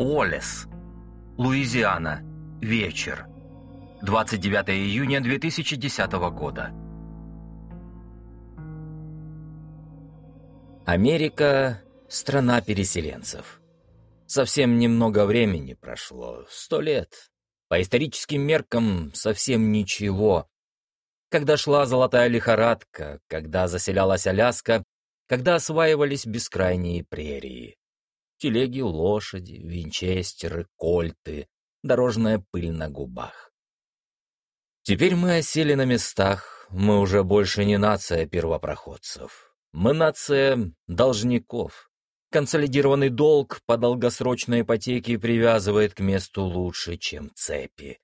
Уоллес. Луизиана. Вечер. 29 июня 2010 года. Америка – страна переселенцев. Совсем немного времени прошло, сто лет. По историческим меркам совсем ничего. Когда шла золотая лихорадка, когда заселялась Аляска, когда осваивались бескрайние прерии. Телеги, лошади, винчестеры, кольты, дорожная пыль на губах. Теперь мы осели на местах, мы уже больше не нация первопроходцев. Мы нация должников. Консолидированный долг по долгосрочной ипотеке привязывает к месту лучше, чем цепи.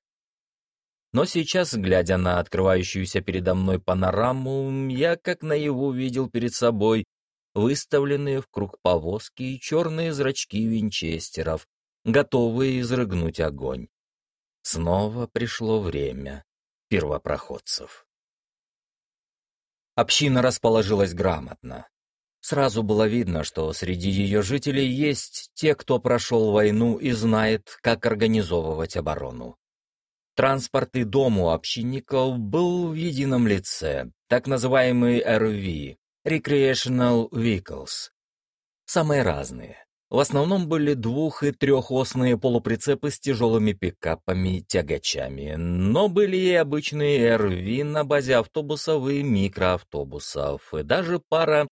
Но сейчас, глядя на открывающуюся передо мной панораму, я как наяву видел перед собой выставленные в круг повозки и черные зрачки винчестеров, готовые изрыгнуть огонь. Снова пришло время первопроходцев. Община расположилась грамотно. Сразу было видно, что среди ее жителей есть те, кто прошел войну и знает, как организовывать оборону. Транспорт и дом у общинников был в едином лице, так называемый РВ – Recreational Vehicles. Самые разные. В основном были двух- и трехосные полуприцепы с тяжелыми пикапами и тягачами, но были и обычные РВ на базе автобусов и микроавтобусов, и даже пара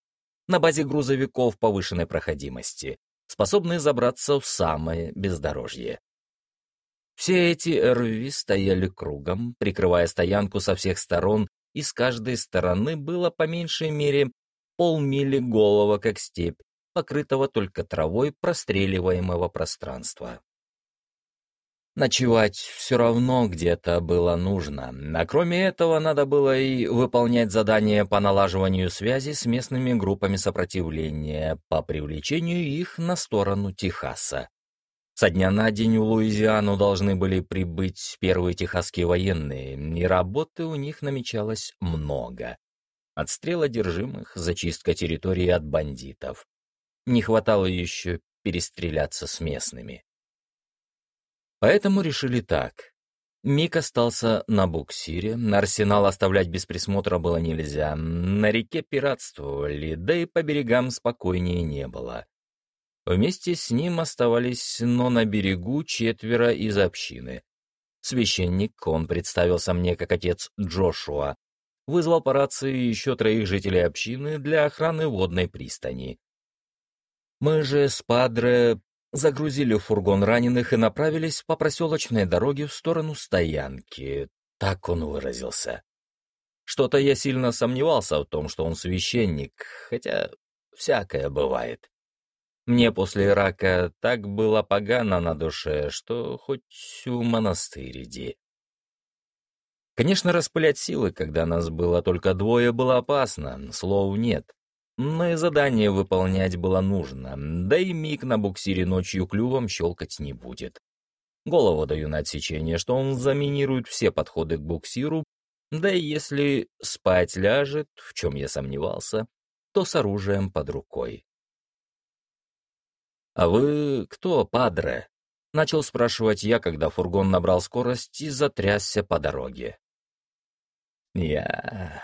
на базе грузовиков повышенной проходимости, способные забраться в самое бездорожье. Все эти РВ стояли кругом, прикрывая стоянку со всех сторон, и с каждой стороны было по меньшей мере полмили голого, как степь, покрытого только травой простреливаемого пространства. Ночевать все равно где-то было нужно, а кроме этого надо было и выполнять задания по налаживанию связи с местными группами сопротивления по привлечению их на сторону Техаса. Со дня на день в Луизиану должны были прибыть первые техасские военные, и работы у них намечалось много. Отстрел одержимых, зачистка территории от бандитов. Не хватало еще перестреляться с местными. Поэтому решили так. Мик остался на буксире, на арсенал оставлять без присмотра было нельзя, на реке пиратствовали, да и по берегам спокойнее не было. Вместе с ним оставались, но на берегу четверо из общины. Священник, он представился мне как отец Джошуа, вызвал по рации еще троих жителей общины для охраны водной пристани. Мы же с Падре загрузили фургон раненых и направились по проселочной дороге в сторону стоянки, так он выразился. Что-то я сильно сомневался в том, что он священник, хотя всякое бывает. Мне после Ирака так было погано на душе, что хоть в монастырь иди. Конечно, распылять силы, когда нас было только двое, было опасно, слов нет. Но и задание выполнять было нужно, да и миг на буксире ночью клювом щелкать не будет. Голову даю на отсечение, что он заминирует все подходы к буксиру, да и если спать ляжет, в чем я сомневался, то с оружием под рукой. «А вы кто, падре?» — начал спрашивать я, когда фургон набрал скорость и затрясся по дороге. «Я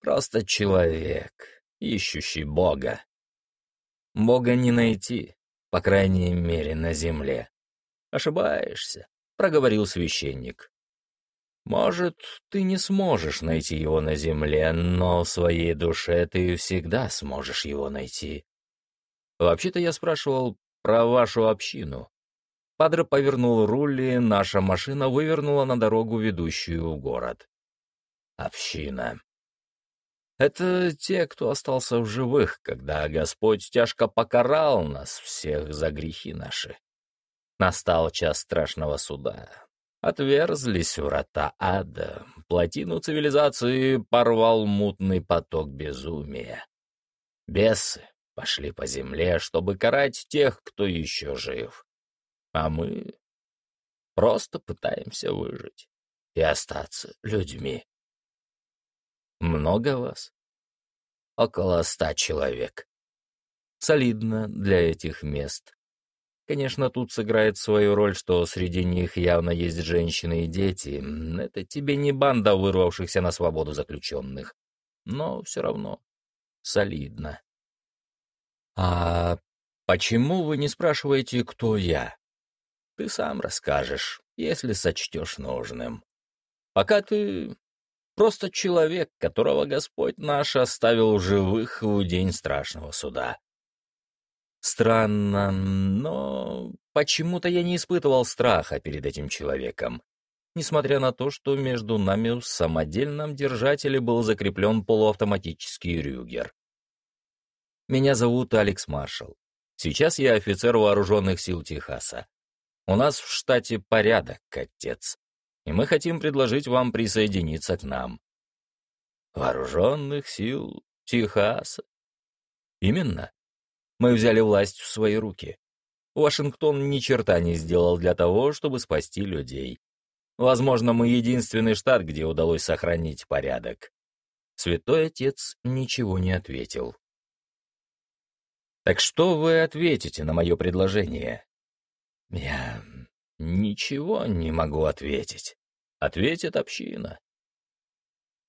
просто человек, ищущий Бога. Бога не найти, по крайней мере, на земле. Ошибаешься», — проговорил священник. «Может, ты не сможешь найти его на земле, но в своей душе ты всегда сможешь его найти. Вообще-то я спрашивал про вашу общину. Падре повернул руль, и наша машина вывернула на дорогу, ведущую в город. Община. Это те, кто остался в живых, когда Господь тяжко покарал нас всех за грехи наши. Настал час страшного суда. Отверзлись врата ада, плотину цивилизации порвал мутный поток безумия. Бесы, пошли по земле, чтобы карать тех, кто еще жив. А мы просто пытаемся выжить и остаться людьми. Много вас? Около ста человек. Солидно для этих мест. Конечно, тут сыграет свою роль, что среди них явно есть женщины и дети. Это тебе не банда вырвавшихся на свободу заключенных. Но все равно солидно. А почему вы не спрашиваете, кто я? Ты сам расскажешь, если сочтешь нужным. Пока ты просто человек, которого Господь наш оставил живых в день страшного суда. Странно, но почему-то я не испытывал страха перед этим человеком, несмотря на то, что между нами в самодельном держателе был закреплен полуавтоматический рюгер. Меня зовут Алекс Маршалл. Сейчас я офицер вооруженных сил Техаса. У нас в штате порядок, отец, и мы хотим предложить вам присоединиться к нам. Вооруженных сил Техаса? Именно мы взяли власть в свои руки. Вашингтон ни черта не сделал для того, чтобы спасти людей. Возможно, мы единственный штат, где удалось сохранить порядок. Святой Отец ничего не ответил. «Так что вы ответите на мое предложение?» «Я ничего не могу ответить. Ответит община.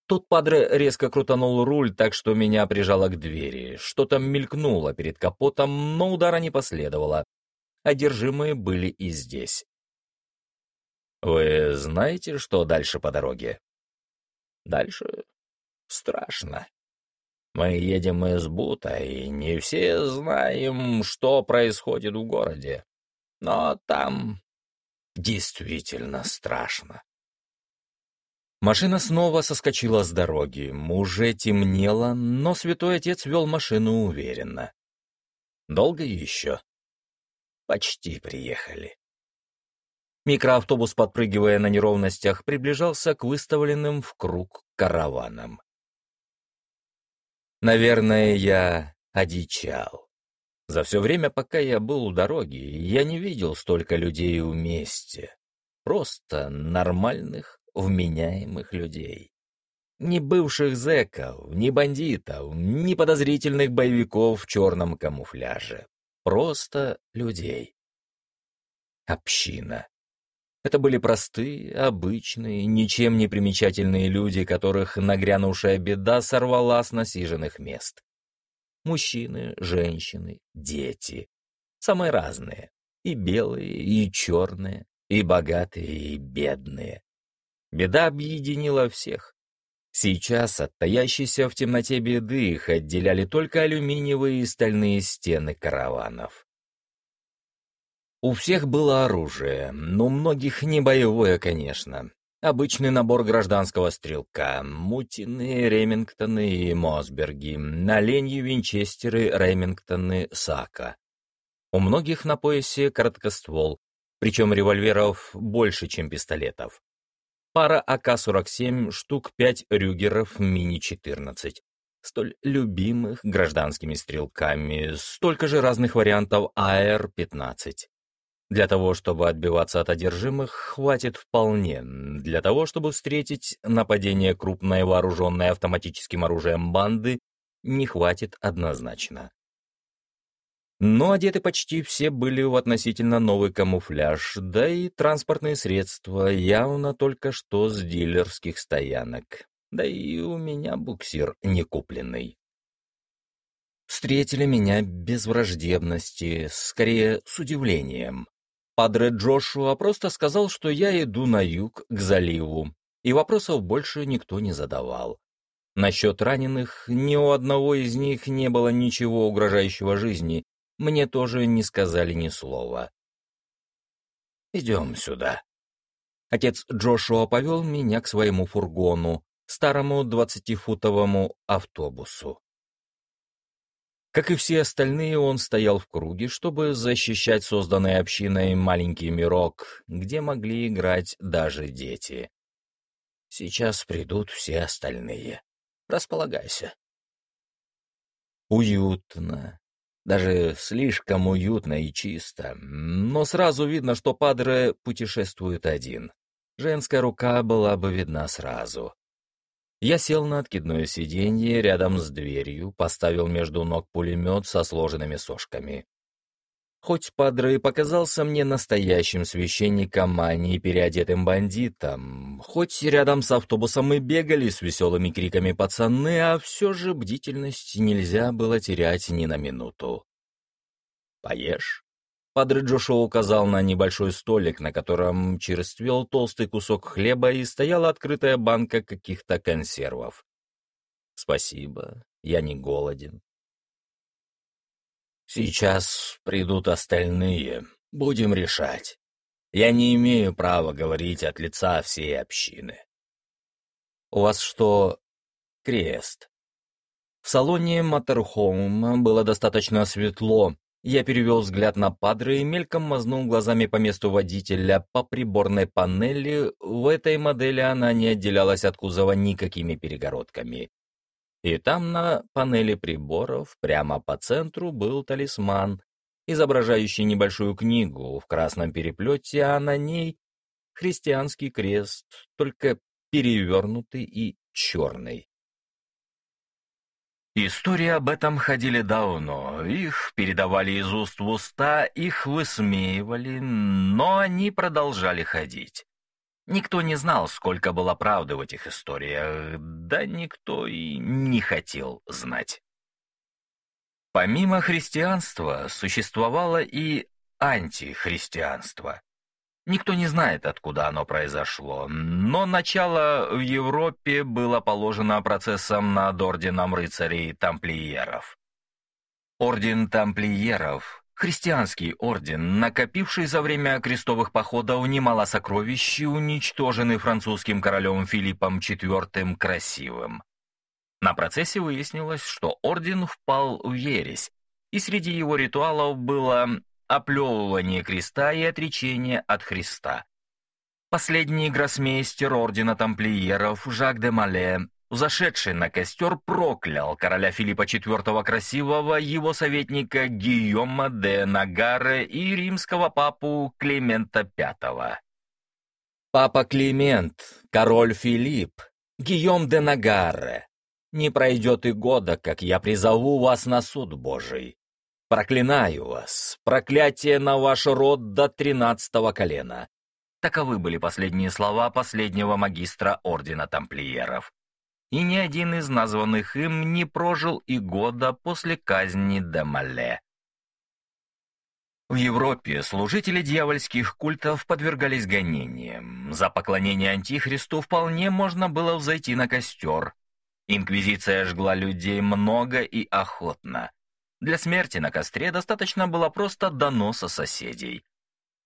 Тут Падре резко крутанул руль так, что меня прижало к двери. Что-то мелькнуло перед капотом, но удара не последовало. Одержимые были и здесь. «Вы знаете, что дальше по дороге?» «Дальше страшно. Мы едем из Бута, и не все знаем, что происходит в городе. Но там действительно страшно». Машина снова соскочила с дороги. Уже темнело, но святой отец вел машину уверенно. Долго еще? Почти приехали. Микроавтобус, подпрыгивая на неровностях, приближался к выставленным в круг караванам. Наверное, я одичал. За все время, пока я был у дороги, я не видел столько людей вместе. Просто нормальных, вменяемых людей. Ни бывших зэков, ни бандитов, ни подозрительных боевиков в черном камуфляже. Просто людей. Община. Это были простые, обычные, ничем не примечательные люди, которых нагрянувшая беда сорвала с насиженных мест. Мужчины, женщины, дети. Самые разные. И белые, и черные, и богатые, и бедные. Беда объединила всех. Сейчас от таящейся в темноте беды их отделяли только алюминиевые и стальные стены караванов. У всех было оружие, но у многих не боевое, конечно. Обычный набор гражданского стрелка, мутины, ремингтоны и мосберги, оленьи винчестеры, ремингтоны, сака. У многих на поясе короткоствол, причем револьверов больше, чем пистолетов. Пара АК-47, штук 5 рюгеров Мини-14, столь любимых гражданскими стрелками, столько же разных вариантов АР-15. Для того, чтобы отбиваться от одержимых, хватит вполне. Для того, чтобы встретить нападение крупной вооруженной автоматическим оружием банды, не хватит однозначно. Но одеты почти все были в относительно новый камуфляж, да и транспортные средства явно только что с дилерских стоянок. Да и у меня буксир не купленный. Встретили меня без враждебности, скорее с удивлением. Падре Джошуа просто сказал, что я иду на юг, к заливу, и вопросов больше никто не задавал. Насчет раненых ни у одного из них не было ничего угрожающего жизни, мне тоже не сказали ни слова. «Идем сюда». Отец Джошуа повел меня к своему фургону, старому двадцатифутовому автобусу. Как и все остальные, он стоял в круге, чтобы защищать созданный общиной маленький мирок, где могли играть даже дети. Сейчас придут все остальные. Располагайся. Уютно, даже слишком уютно и чисто. Но сразу видно, что Падре путешествует один. Женская рука была бы видна сразу. Я сел на откидное сиденье рядом с дверью, поставил между ног пулемет со сложенными сошками. Хоть Падре и показался мне настоящим священником, а не переодетым бандитом, хоть рядом с автобусом и бегали с веселыми криками пацаны, а все же бдительность нельзя было терять ни на минуту. «Поешь?» Падре Джошуа указал на небольшой столик, на котором черствел толстый кусок хлеба и стояла открытая банка каких-то консервов. «Спасибо, я не голоден». Сейчас придут остальные, будем решать. Я не имею права говорить от лица всей общины. У вас что, крест? В салоне Матерхоума было достаточно светло. Я перевел взгляд на Падре и мельком мазнул глазами по месту водителя по приборной панели. В этой модели она не отделялась от кузова никакими перегородками. И там на панели приборов прямо по центру был талисман, изображающий небольшую книгу в красном переплете, а на ней христианский крест, только перевернутый и черный. Истории об этом ходили давно, их передавали из уст в уста, их высмеивали, но они продолжали ходить. Никто не знал, сколько было правды в этих историях, да никто и не хотел знать. Помимо христианства существовало и антихристианство. Никто не знает, откуда оно произошло, но начало в Европе было положено процессом над орденом рыцарей-тамплиеров. Орден тамплиеров Христианский орден, накопивший за время крестовых походов немало сокровищ, уничтоженный французским королем Филиппом IV Красивым. На процессе выяснилось, что орден впал в ересь, и среди его ритуалов было оплевывание креста и отречение от Христа. Последний гроссмейстер ордена тамплиеров Жак де Мале Зашедший на костер проклял короля Филиппа IV Красивого, его советника Гийома де Нагаре и римского папу Климента V. «Папа Климент, король Филипп, Гийом де Нагаре, не пройдет и года, как я призову вас на суд Божий. Проклинаю вас, проклятие на ваш род до тринадцатого колена». Таковы были последние слова последнего магистра Ордена Тамплиеров и ни один из названных им не прожил и года после казни Демале. В Европе служители дьявольских культов подвергались гонениям. За поклонение Антихристу вполне можно было взойти на костер. Инквизиция жгла людей много и охотно. Для смерти на костре достаточно было просто доноса соседей.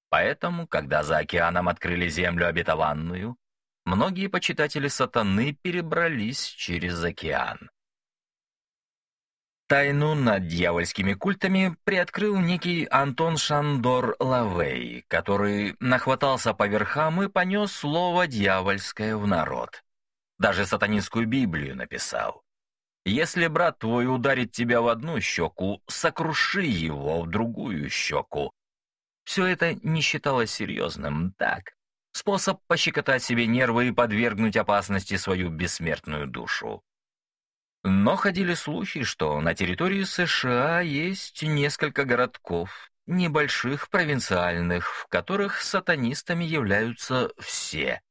Поэтому, когда за океаном открыли землю обетованную, многие почитатели сатаны перебрались через океан. Тайну над дьявольскими культами приоткрыл некий Антон Шандор Лавей, который нахватался по верхам и понес слово дьявольское в народ. Даже сатанинскую Библию написал. «Если брат твой ударит тебя в одну щеку, сокруши его в другую щеку». Все это не считалось серьезным, так, способ пощекотать себе нервы и подвергнуть опасности свою бессмертную душу. Но ходили слухи, что на территории США есть несколько городков, небольших провинциальных, в которых сатанистами являются все.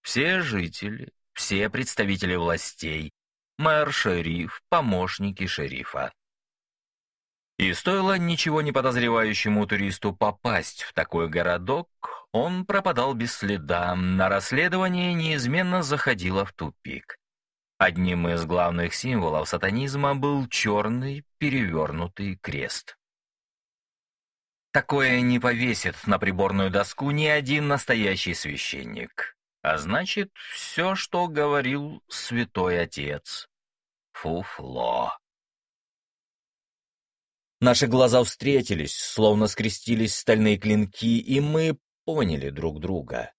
Все жители, все представители властей, мэр, шериф, помощники шерифа. И стоило ничего не подозревающему туристу попасть в такой городок, он пропадал без следа, на расследование неизменно заходило в тупик. Одним из главных символов сатанизма был черный перевернутый крест. Такое не повесит на приборную доску ни один настоящий священник. А значит, все, что говорил святой отец. Фуфло. Наши глаза встретились, словно скрестились стальные клинки, и мы поняли друг друга.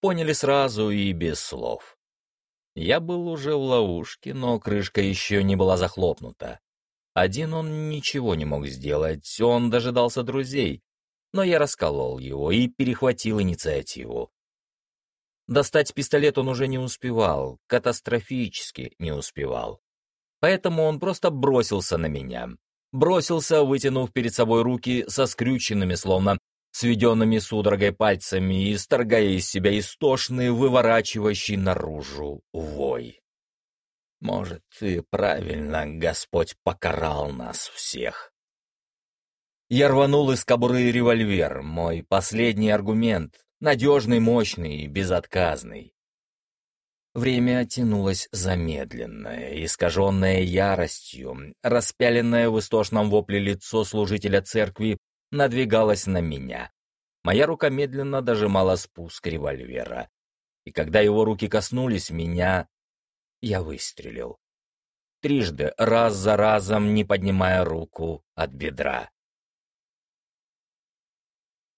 Поняли сразу и без слов. Я был уже в ловушке, но крышка еще не была захлопнута. Один он ничего не мог сделать, он дожидался друзей, но я расколол его и перехватил инициативу. Достать пистолет он уже не успевал, катастрофически не успевал. Поэтому он просто бросился на меня, бросился, вытянув перед собой руки со скрюченными, словно сведенными судорогой пальцами, и исторгая из себя истошный, выворачивающий наружу вой. Может, и правильно Господь покарал нас всех. Я рванул из кобуры револьвер, мой последний аргумент, надежный, мощный и безотказный. Время тянулось замедленное, искаженное яростью, распяленное в истошном вопле лицо служителя церкви надвигалось на меня. Моя рука медленно дожимала спуск револьвера. И когда его руки коснулись меня, я выстрелил. Трижды, раз за разом, не поднимая руку от бедра.